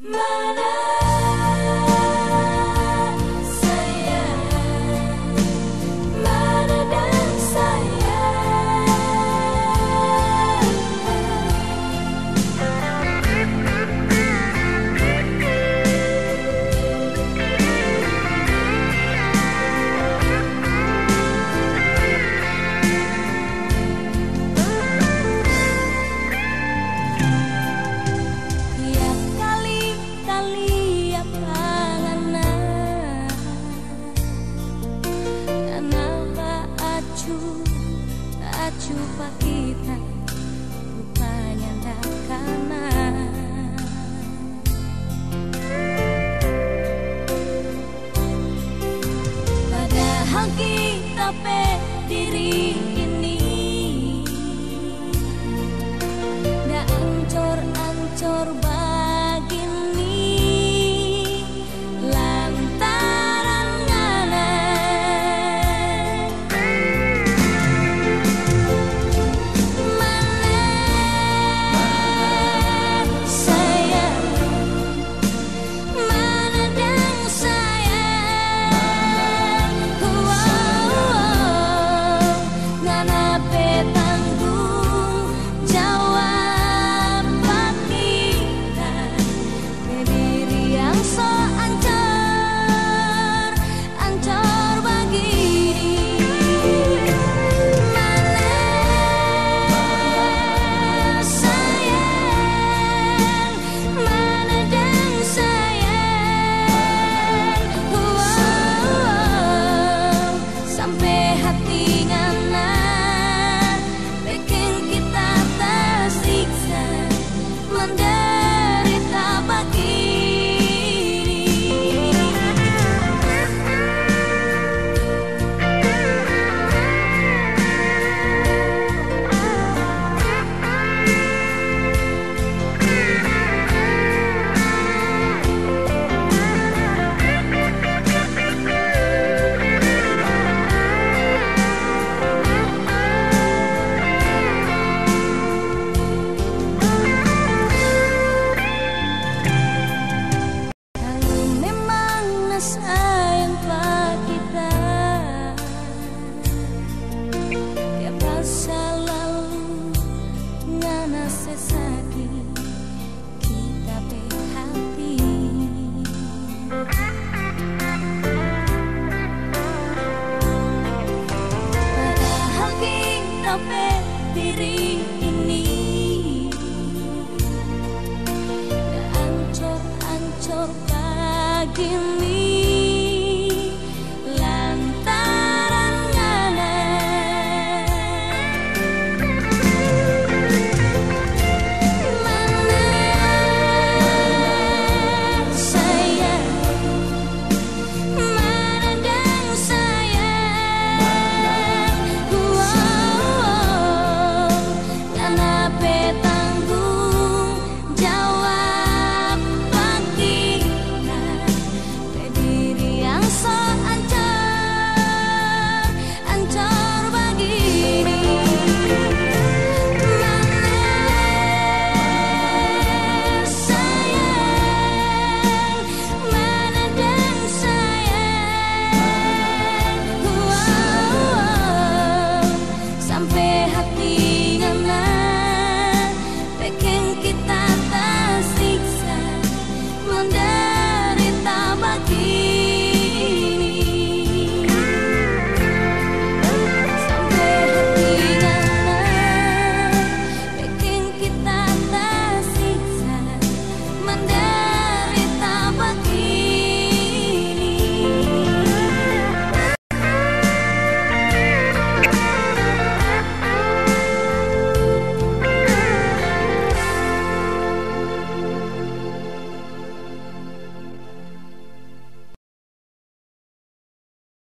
Mana. Give walking the sun.